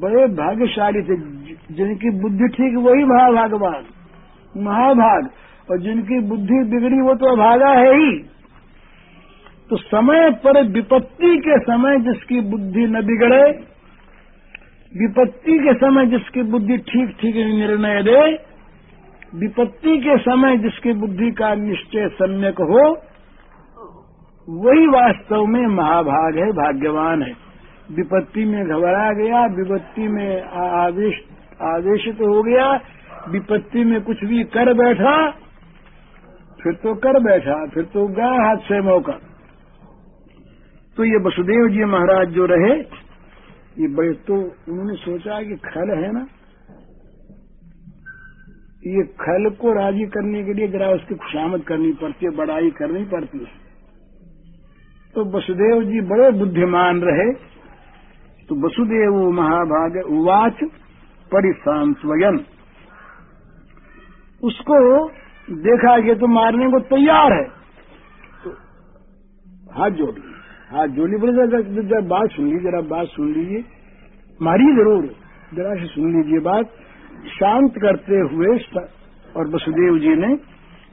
बड़े भाग्यशाली थे, जिनकी बुद्धि ठीक वही महाभागवान, महाभाग, और जिनकी बुद्धि बिगड़ी वो तो अभागा है ही। तो समय पर विपत्ति के समय जिसकी बुद्धि न बिगड़े, विपत्ति के समय जिसकी बुद्धि ठीक ठीक निर्णय दे, विपत्ति के समय जिसकी बुद्धि का निश्चय सम्यक हो, वही वास्तव में महाभाग है, भाग्यवान है। विपत्ति में घबरा गया, विपत्ति में आवेश, आवेशित हो गया, विपत्ति में कुछ भी कर बैठा, फिर तो कर बैठा, फिर तो गया हाथ से मौका। तो ये वसुदेव जी महाराज जो रहे, ये बड़े तो उन्होंने सोचा कि खल है ना? ये खल को राज़ी करने के लिए जरा उसकी खुशामद करनी पड़ती है, बड़ाई करनी पड़ती है। तो वसुदेव जी बड़े बुद्धिमान रहे तो वसुदेव महाभाग उवाच परिसांस्वयन उसको देखा ये तो मारने को तैयार है। तो हाथ जोड़ हाथ जोड़ी बोले, जरा बात सुन लीजिए, जरा बात सुन लीजिए। मारी ज़रूर। जरा से सुन लीजिए बात। शांत करते हुए और वसुदेव जी ने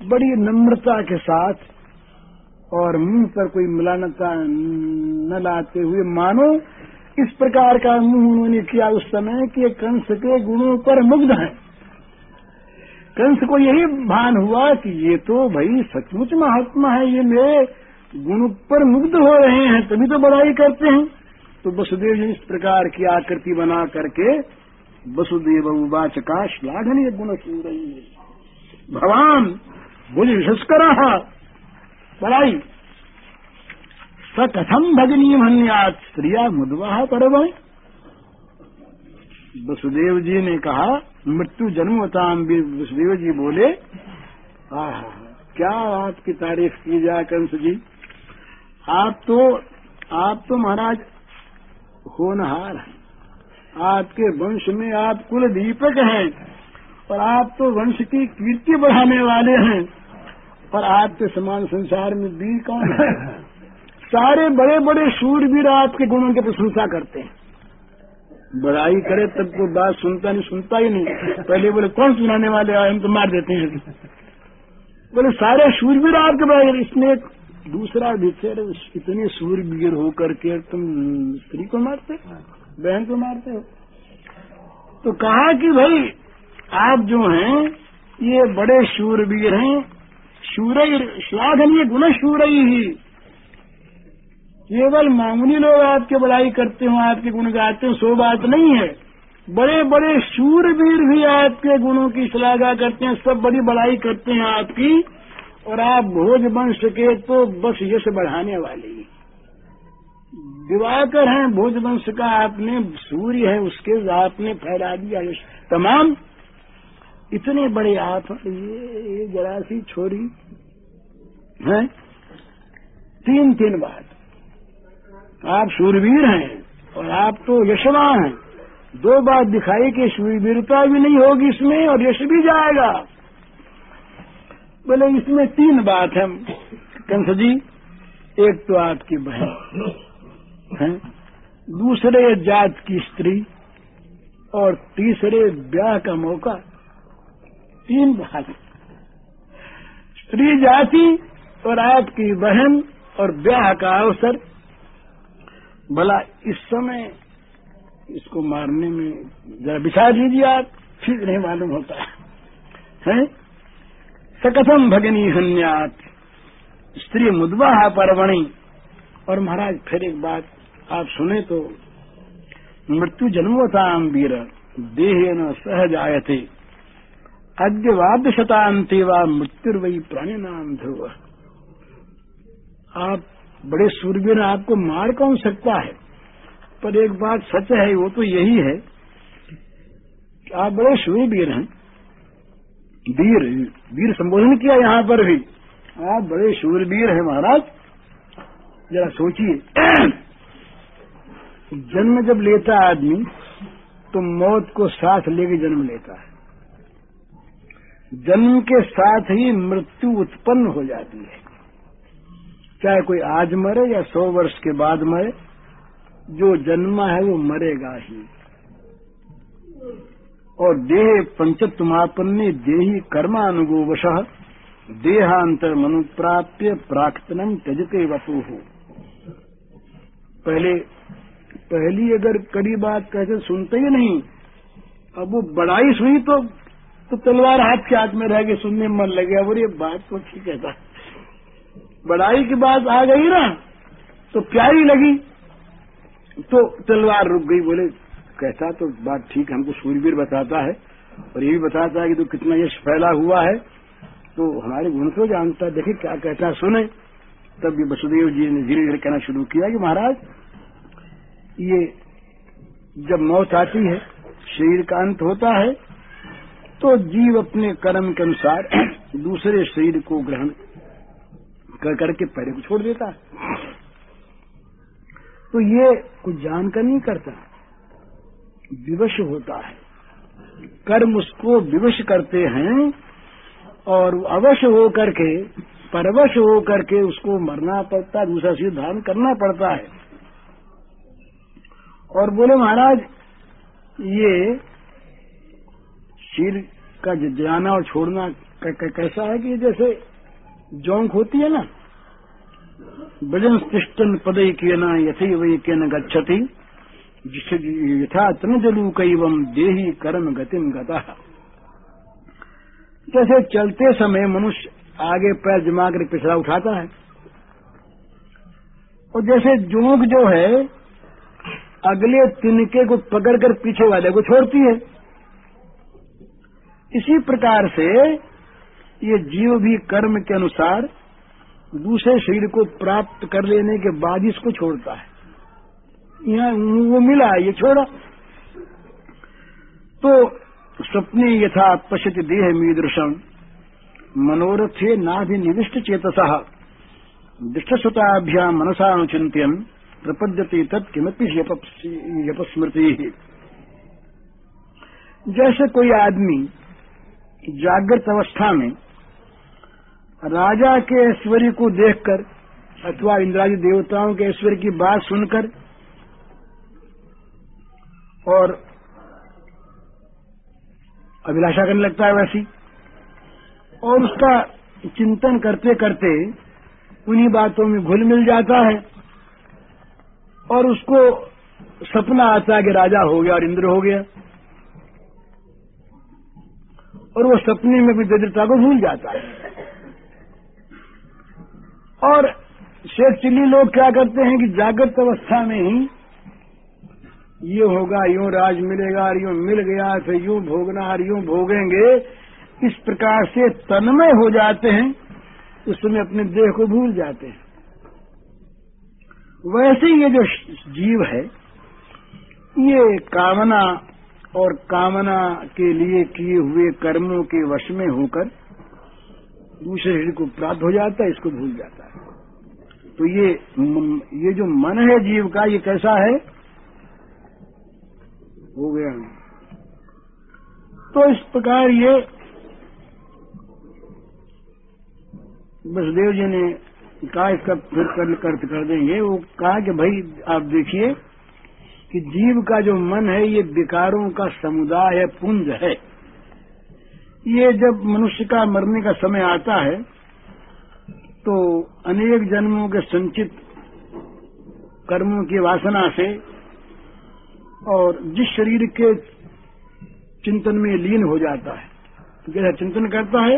बड़ी नम्रता के साथ और मुँह पर कोई मिलानता न लाते हुए, मानो इस प्रकार का मुँह उन्होंने किया उस समय कि कंस के गुणों पर मुग्ध है। कंस को यही भान हुआ कि ये तो भाई सचमुच महात्मा है, ये मेरे गुण पर मुग्ध हो रहे हैं, तभी तो बड़ाई करते हैं। तो वसुदेव जी इस प्रकार की आकृति बना करके वसुदेव उवाच का श्लाघनीय गुण सुन रही है भगवान भुज विशस्कर बड़ाई। स कथम भगनी मन्यात। स्त्रिया मुदवा पर्व वसुदेव जी ने कहा, मृत्यु जन्मताम वसुदेव जी बोले, आह, क्या आपकी तारीफ़ की जाए कंस जी? आप तो आप तो महाराज होनहार हैं। आपके वंश में आप कुल दीपक हैं और आप तो वंश की कीर्ति बढ़ाने वाले हैं। और आपके समान संसार में वीर कौन है? सारे बड़े बड़े सूरवीर आपके गुणों की प्रशंसा करते हैं। बड़ाई करे तब कोई बात सुनता नहीं, सुनता ही नहीं। पहले बोले, कौन सुनाने वाले आए हम तो मार देते हैं। बोले, सारे सूरवीर आपके बड़े इसमें दूसरा थे इतने सूरवीर होकर के तुम स्त्री को मारते बहन को मारते हो? तो कहा कि भाई, आप जो हैं, ये बड़े शूरवीर हैं। शूरई श्लाघनीय गुण शूरई ही। केवल मामूली लोग आपके बड़ाई करते हो आपके गुण गाते हो सो बात नहीं है। बड़े बड़े शूरवीर भी आपके गुणों की श्लाघा करते हैं सब बड़ी बड़ाई करते हैं आपकी और आप भोज बन सके तो बस यश बढ़ाने वाले दिवाकर हैं भोज वंश का आपने सूर्य है उसके आपने फैला दिया यश। तमाम इतने बड़े आप ये, जरा सी छोरी हैं? तीन तीन बात आप सूरवीर हैं और आप तो यशवान हैं। दो बात दिखाई कि सूरवीरता भी नहीं होगी इसमें और यश भी जाएगा। बोले, इसमें तीन बात है। कंस जी, एक तो आपकी बहन है, दूसरे जात की स्त्री और तीसरे ब्याह का मौका। तीन बात। स्त्री जाति और आपकी बहन और ब्याह का अवसर भला इस समय इसको मारने में जरा बिछा दीजिए आप ठीक नहीं मालूम होता। है? सकथम भगनी हन्यात। स्त्री मुदवाहा परवणी। और महाराज, फिर एक बात आप सुने तो मृत्यु जन्मोताम वीर, देह न सहज आयते। अद्य वाद्य शतांति व मृत्युर्वई प्राणी नाम ध्रुव। आप बड़े सूर्य आपको मार कौन सकता है? पर एक बात सच है, वो तो यही है कि आप बड़े सूर्यवीर हैं। वीर वीर संबोधन किया यहाँ पर भी। आप बड़े शूरवीर हैं महाराज। जरा सोचिए। जन्म जब लेता है आदमी तो मौत को साथ लेके जन्म लेता है। जन्म के साथ ही मृत्यु उत्पन्न हो जाती है। चाहे कोई आज मरे या सौ वर्ष के बाद मरे, जो जन्मा है वो मरेगा ही। और देह पंचत्मापन्ने देही कर्मानुगोवश, देहांतर मनुप्राप्य प्राक्तनम त्यजते वपु। हो पहले, पहली अगर कड़ी बात कहते सुनते ही नहीं, अब वो बड़ाई सुनी तो तो तलवार हाथ के हाथ में रह गए सुनने मन लगे और ये बात तो ठीक है बड़ाई की बात आ गई ना तो प्यारी लगी? तो तलवार रुक गई, बोले, कहता तो बात ठीक हमको सूर्यवीर बताता है, और ये भी बताता है कि तो कितना यश फैला हुआ है। तो हमारे गुण को जानता है देखे क्या कहता है, सुने। तब ये वसुदेव जी ने धीरे धीरे कहना शुरू किया कि महाराज, ये जब मौत आती है, शरीर का अंत होता है तो जीव अपने कर्म के अनुसार दूसरे शरीर को ग्रहण कर करके पहले को छोड़ देता है। तो ये कुछ जानकर नहीं करता। विवश होता है। कर्म उसको विवश करते हैं और अवश्य हो करके परवश हो करके उसको मरना पड़ता दूसरा शरीर धारण करना पड़ता है। और बोले महाराज, ये सिर का जाना और छोड़ना कैसा है कि जैसे जोंक होती है ना? भजन तिष्टन पदय के न यथी वही के न गच्छति यथा जलू कैवम देही कर्म गतिम गता। जैसे चलते समय मनुष्य आगे पैर जमा कर पिछड़ा उठाता है। और जैसे जोंक जो है, अगले तिनके को पकड़कर पीछे वाले को छोड़ती है। इसी प्रकार से ये जीव भी कर्म के अनुसार दूसरे शरीर को प्राप्त कर लेने के बाद इसको छोड़ता है। यहाँ वो मिला, ये छोड़ा। तो स्वप्ने यथा पश्यत देह मीदृशम। मनोरथे नाभि निविष्ट चेतसा। दृष्टस्वताभ्याम मनसानुचिंत्यन प्रपद्यते तत्किमपि यपस्मृति। जैसे कोई आदमी जागृत अवस्था में राजा के ऐश्वर्य को देखकर, अथवा इंद्राजी देवताओं के ऐश्वर्य की बात सुनकर, और अभिलाषा करने लगता है वैसी, और उसका चिंतन करते करते उन्हीं बातों में घुल मिल जाता है, और उसको सपना आता है कि राजा हो गया और इंद्र हो गया, और वो सपने में भी दरिद्रता को भूल जाता है। और शेख चिल्ली लोग क्या करते हैं कि जागृत अवस्था में ही ये होगा, यूँ राज मिलेगा, और यूँ मिल गया फिर यूँ भोगना और यूँ भोगेंगे। इस प्रकार से तन्मय हो जाते हैं उस समय अपने देह को भूल जाते हैं। वैसे ये जो जीव है, ये कामना और कामना के लिए किए हुए कर्मों के वश में होकर दूसरे शरीर को प्राप्त हो जाता है इसको भूल जाता है। तो ये ये जो मन है जीव का ये कैसा है? हो गया। तो इस प्रकार ये वसुदेव जी ने कहा इसका फिर कर, कर, कर देंगे। वो कहा कि भाई आप देखिए कि जीव का जो मन है ये विकारों का समुदाय है पुंज है। ये जब मनुष्य का मरने का समय आता है तो अनेक जन्मों के संचित कर्मों की वासना से और जिस शरीर के चिंतन में लीन हो जाता है तो जैसा चिंतन करता है,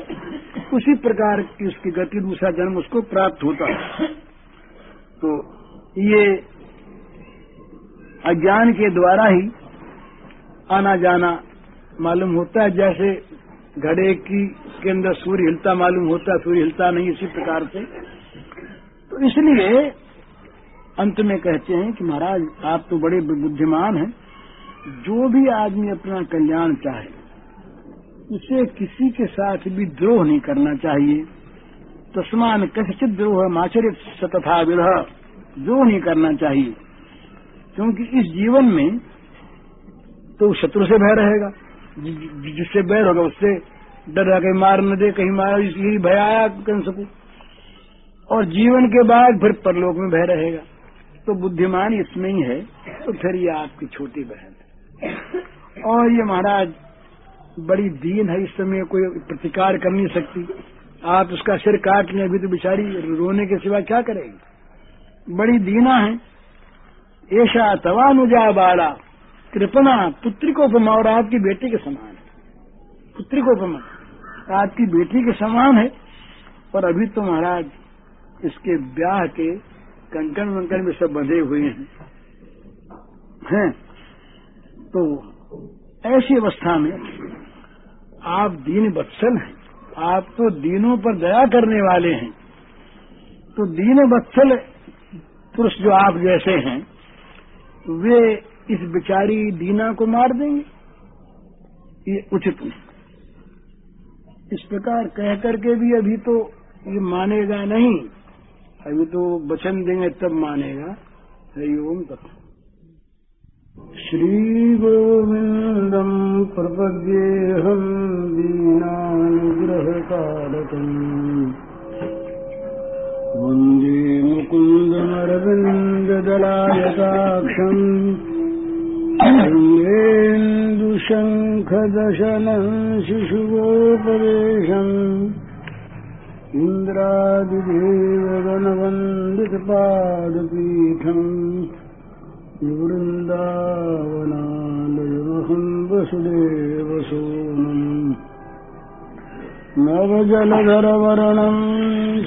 उसी प्रकार की उसकी गति दूसरा जन्म उसको प्राप्त होता है। तो ये अज्ञान के द्वारा ही आना जाना मालूम होता है, जैसे घड़े की के अंदर सूर्य हिलता मालूम होता सूर्य हिलता नहीं इसी प्रकार से। तो इसलिए अंत में कहते हैं कि महाराज, आप तो बड़े बुद्धिमान हैं। जो भी आदमी अपना कल्याण चाहे, उसे किसी के साथ भी द्रोह नहीं करना चाहिए। तस्मान कसित द्रोह माचरित सतथा विरह द्रोह नहीं करना चाहिए। क्योंकि इस जीवन में तो शत्रु से भय रहेगा। जिससे बैर होगा, उससे डर कहीं मार न दे, कहीं मार यही भय आया कंस को और जीवन के बाद फिर परलोक में भय रहेगा। तो बुद्धिमान इसमें ही है तो फिर ये आपकी छोटी बहन और ये महाराज, बड़ी दीन है, इस समय कोई प्रतिकार कर नहीं सकती। आप उसका सिर काट लें, अभी तो बिचारी रोने के सिवा क्या करेगी? बड़ी दीना है। ऐसा तवानुजा बाला कृपना पुत्री को उपमा और आपकी बेटी के समान है। पुत्री को उपमा आपकी बेटी के समान है। और अभी तो महाराज, इसके ब्याह के कंकन वंकन में सब बंधे हुए हैं। हैं? तो ऐसी अवस्था में आप दीन बत्सल हैं। आप तो दीनों पर दया करने वाले हैं। तो दीन बत्सल पुरुष जो आप जैसे हैं, वे इस बिचारी दीना को मार देंगे। ये उचित नहीं। इस प्रकार कह करके भी अभी तो ये मानेगा नहीं। अभी तो वचन देंगे, तब मानेगा। हरिओम तथा श्रीगोविन्दम् प्रपद्येऽहम् दीनानुग्रहकारकम् वंदे मुकुन्दमरविन्ददलायताक्षम्। इन्द्रेन्दुशङ्खदशनम् शिशुवोपदेशम् इन्द्रादिदेवगणवन्दितपादपीठम् वृन्दावनालयमहम् वसुदेवसूनम् नवजलधरवर्णम्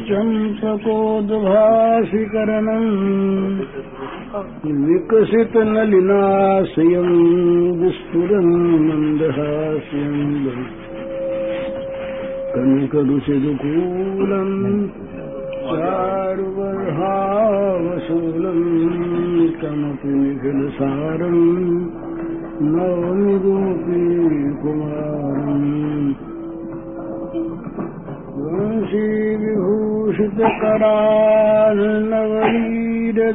चम्पकोद्भासिकरणम् विकसितनलिनाशयम् മന്ദഹാസ്യം കനകരുചിരുകൂലം ചാരുവർഹാവശൂലം കമപി നിഖിലസാരം നവമി ഗോപീകുമാരം വംശീവിഭൂഷിതകരാൽ നവനീരദാഭാത്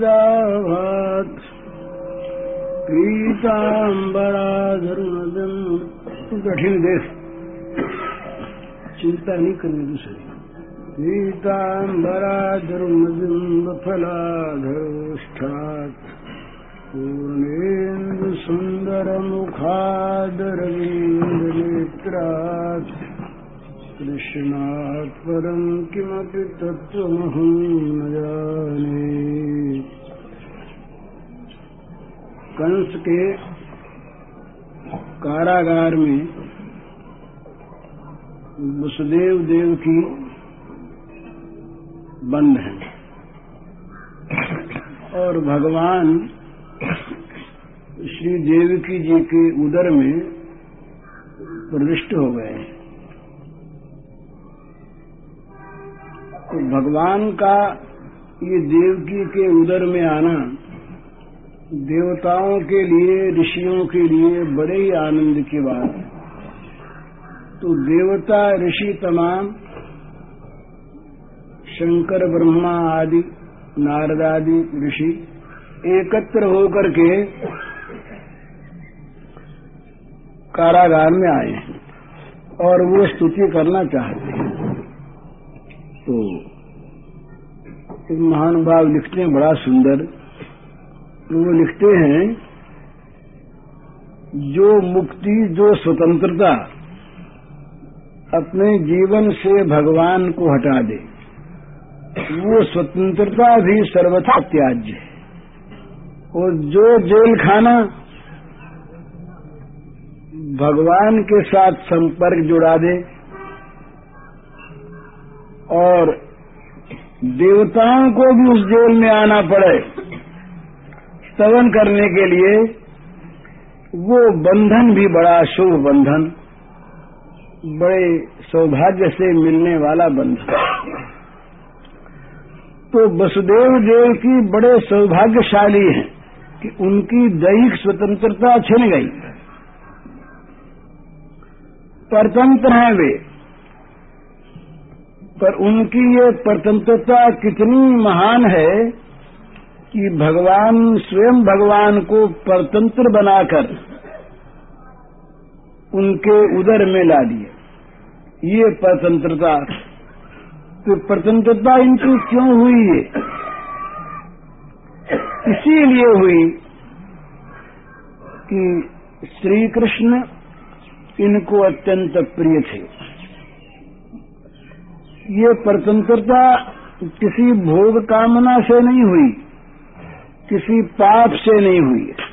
वंशीविभूषितकरान्नवनीरदाभात् पीताम्बराधरुणजम् कठिन देश। चिंता नहीं करनी दूसरी। पीताम्बराधरुमबिम्बफलाधरोष्ठात् पूर्णेन्दुसुन्दरमुखादरवीन्द्रनेत्रात् कृष्णात् परम् किमपि तत्त्वमहम् न जाने। कंस के कारागार में वसुदेव देव की बंद है। और भगवान श्री देवकी जी के उदर में प्रविष्ट हो गए हैं। तो भगवान का ये देवकी के उदर में आना देवताओं के लिए, ऋषियों के लिए बड़े ही आनंद की बात है। तो देवता, ऋषि तमाम, शंकर, ब्रह्मा आदि, नारद आदि, ऋषि एकत्र होकर के कारागार में आए और वो स्तुति करना चाहते हैं। तो महानुभाव लिखते हैं, बड़ा सुंदर। तो वो लिखते हैं, जो मुक्ति, जो स्वतंत्रता अपने जीवन से भगवान को हटा दे, वो स्वतंत्रता भी सर्वथा त्याज्य है। और जो जेल खाना भगवान के साथ संपर्क जुड़ा दे और देवताओं को भी उस जेल में आना पड़े स्तवन करने के लिए वो बंधन भी बड़ा शुभ बंधन, बड़े सौभाग्य से मिलने वाला बंधन। तो वसुदेव देव की बड़े सौभाग्यशाली हैं कि उनकी दैहिक स्वतंत्रता छिन गई। परतंत्र हैं वे, पर उनकी ये परतंत्रता कितनी महान है कि भगवान स्वयं भगवान को परतंत्र बनाकर उनके उदर में ला दिए। ये परतंत्रता। तो परतंत्रता इनकी क्यों हुई है इसीलिए हुई कि श्री कृष्ण इनको अत्यंत प्रिय थे। ये परतंत्रता किसी भोग कामना से नहीं हुई। किसी पाप से नहीं हुई है।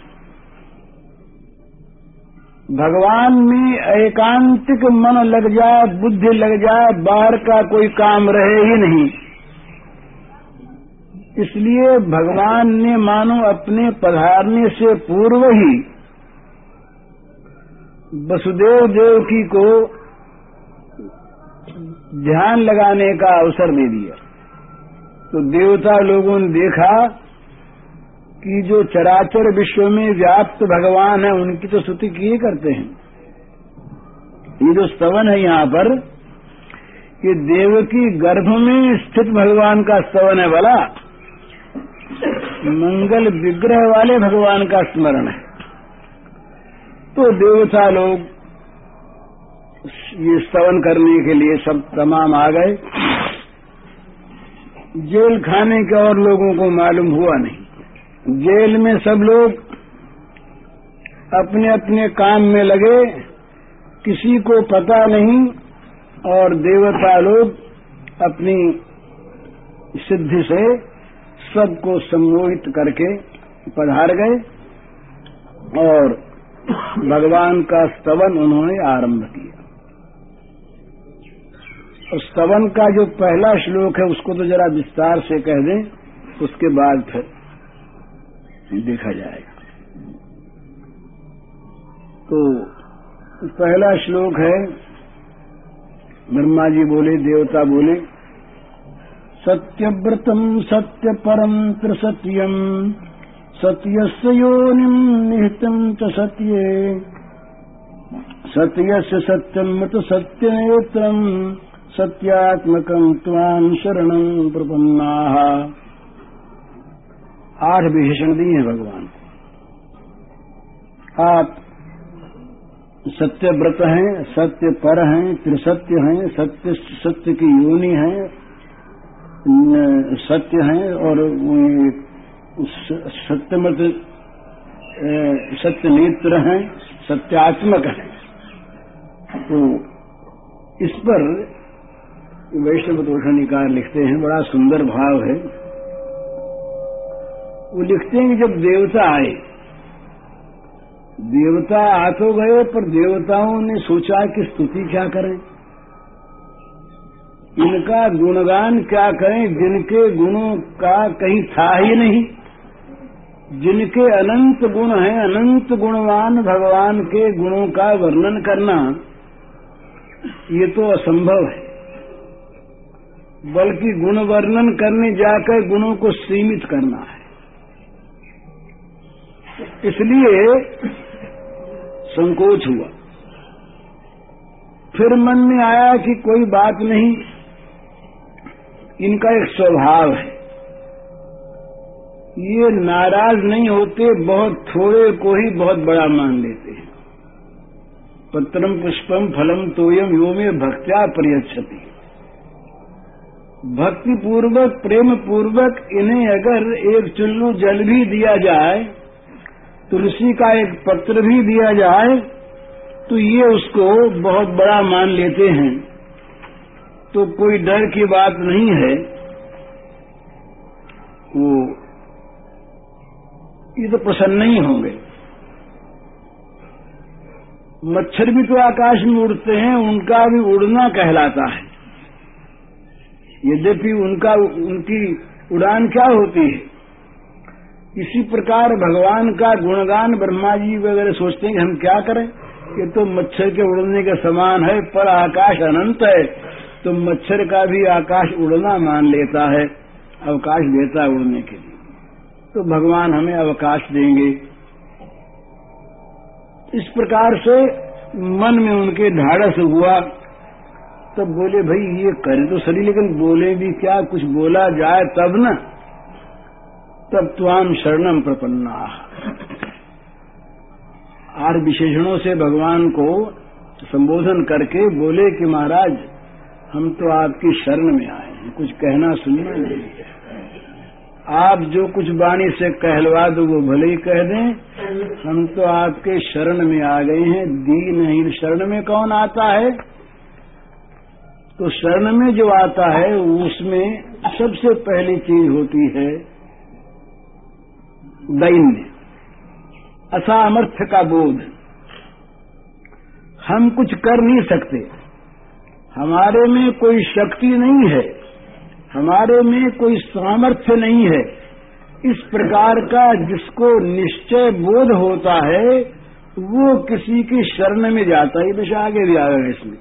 भगवान में एकांतिक मन लग जाए, बुद्धि लग जाए, बाहर का कोई काम रहे ही नहीं। इसलिए भगवान ने मानो अपने पधारने से पूर्व ही वसुदेव देवकी को ध्यान लगाने का अवसर दे दिया। तो देवता लोगों ने देखा कि जो चराचर विश्व में व्याप्त भगवान है, उनकी तो स्तुति किए करते हैं। ये जो स्तवन है यहाँ पर, ये देव की गर्भ में स्थित भगवान का स्तवन है वाला मंगल विग्रह वाले भगवान का स्मरण है। तो देवता लोग ये स्तवन करने के लिए सब तमाम आ गए। जेल खाने के और लोगों को मालूम हुआ नहीं। जेल में सब लोग अपने अपने काम में लगे, किसी को पता नहीं, और देवता लोग अपनी सिद्धि से सबको सम्मोहित करके पधार गए, और भगवान का स्तवन उन्होंने आरंभ किया। और स्तवन का जो पहला श्लोक है, उसको तो जरा विस्तार से कह दें, उसके बाद फिर देखा जाएगा। तो पहला श्लोक है, ब्रह्मा जी बोले, देवता बोले, सत्यव्रतम सत्य परम त्रिसत्यम, सत्यस्य योनिम निहितम च सत्ये, सत्यस्य सत्यम मत सत्यनेत्रम, सत्यात्मकम त्वाम शरणं प्रपन्ना। आठ विशेषण दिए हैं भगवान को। आप सत्य व्रत हैं, सत्य पर हैं, त्रिसत्य हैं, सत्य सत्य की योनि है सत्य हैं और सत्य मत सत्य नेत्र हैं, सत्यात्मक हैं। तो इस पर वैष्णव तोषणिकार लिखते हैं, बड़ा सुंदर भाव है। वो लिखते हैं कि जब देवता आए, देवता आ तो गए, पर देवताओं ने सोचा कि स्तुति क्या करें? इनका गुणगान क्या करें? जिनके गुणों का कहीं था ही नहीं। जिनके अनंत गुण हैं, अनंत गुणवान भगवान के गुणों का वर्णन करना, ये तो असंभव है। बल्कि गुण वर्णन करने जाकर गुणों को सीमित करना है। इसलिए संकोच हुआ। फिर मन में आया कि कोई बात नहीं, इनका एक स्वभाव है। ये नाराज़ नहीं होते, बहुत थोड़े को ही बहुत बड़ा मान लेते हैं। पत्रम पुष्पम फलम तोयम यो में भक्त्या प्रयच्छति। भक्ति पूर्वक प्रेम पूर्वक इन्हें अगर एक चुल्लू जल भी दिया जाए तुलसी का एक पत्र भी दिया जाए तो ये उसको बहुत बड़ा मान लेते हैं। तो कोई डर की बात नहीं है। वो, ये तो प्रसन्न नहीं होंगे। मच्छर भी तो आकाश में उड़ते हैं, उनका भी उड़ना कहलाता है। यद्यपि उनका, उनकी उड़ान क्या होती है? इसी प्रकार भगवान का गुणगान ब्रह्मा जी वगैरह सोचते हैं कि हम क्या करें? ये तो मच्छर के उड़ने के समान है, पर आकाश अनंत है। तो मच्छर का भी आकाश उड़ना मान लेता है, अवकाश देता है उड़ने के लिए। तो भगवान हमें अवकाश देंगे। इस प्रकार से मन में उनके ढाड़स हुआ। तब बोले, भाई, ये करे तो सही लेकिन बोले भी क्या? कुछ बोला जाए तब ना। तब त्वाम शरणम प्रपन्ना। आठ विशेषणों से भगवान को संबोधन करके बोले कि महाराज, हम तो आपकी शरण में आए हैं, कुछ कहना सुनना नहीं है। आप जो कुछ वाणी से कहलवा दो, वो भले ही कह दें, हम तो आपके शरण में आ गए हैं दीनहीन शरण में कौन आता है? तो शरण में जो आता है, उसमें सबसे पहली चीज़ होती है दैन्य। असामर्थ्य का बोध। हम कुछ कर नहीं सकते। हमारे में कोई शक्ति नहीं है। हमारे में कोई सामर्थ्य नहीं है। इस प्रकार का जिसको निश्चय बोध होता है, वो किसी की शरण में जाता है। विषय आगे भी आएगा इसमें।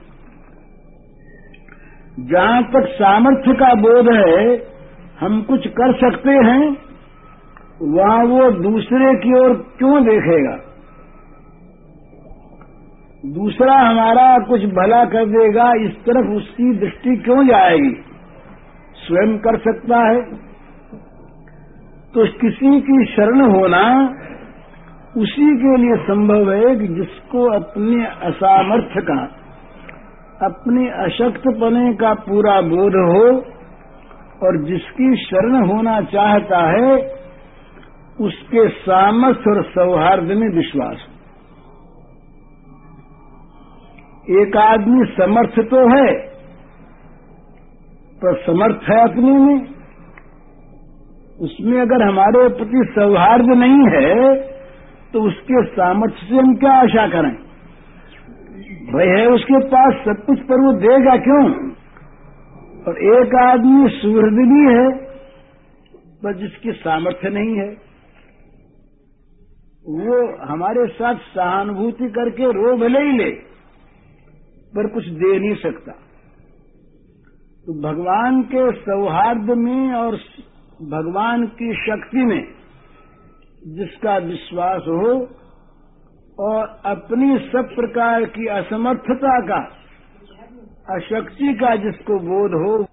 जहाँ तक सामर्थ्य का बोध है, हम कुछ कर सकते हैं वहाँ वो दूसरे की ओर क्यों देखेगा? दूसरा हमारा कुछ भला कर देगा, इस तरफ़ उसकी दृष्टि क्यों जाएगी? स्वयं कर सकता है। तो किसी की शरण होना उसी के लिए संभव है कि जिसको अपने असामर्थ्य का, अपने अशक्तपने का पूरा बोध हो और जिसकी शरण होना चाहता है उसके सामर्थ्य और सौहार्द में विश्वास। हो एक आदमी समर्थ तो है, पर समर्थ है अपने में। उसमें अगर हमारे प्रति सौहार्द नहीं है तो उसके सामर्थ्य से हम क्या आशा करें? भाई है उसके पास, सब कुछ पर वो देगा क्यों? और एक आदमी सुहृद भी है, पर जिसकी सामर्थ्य नहीं है। वो हमारे साथ सहानुभूति करके रो भले ही ले, पर कुछ दे नहीं सकता। तो भगवान के सौहार्द में और भगवान की शक्ति में जिसका विश्वास हो और अपनी सब प्रकार की असमर्थता का, अशक्ति का जिसको बोध हो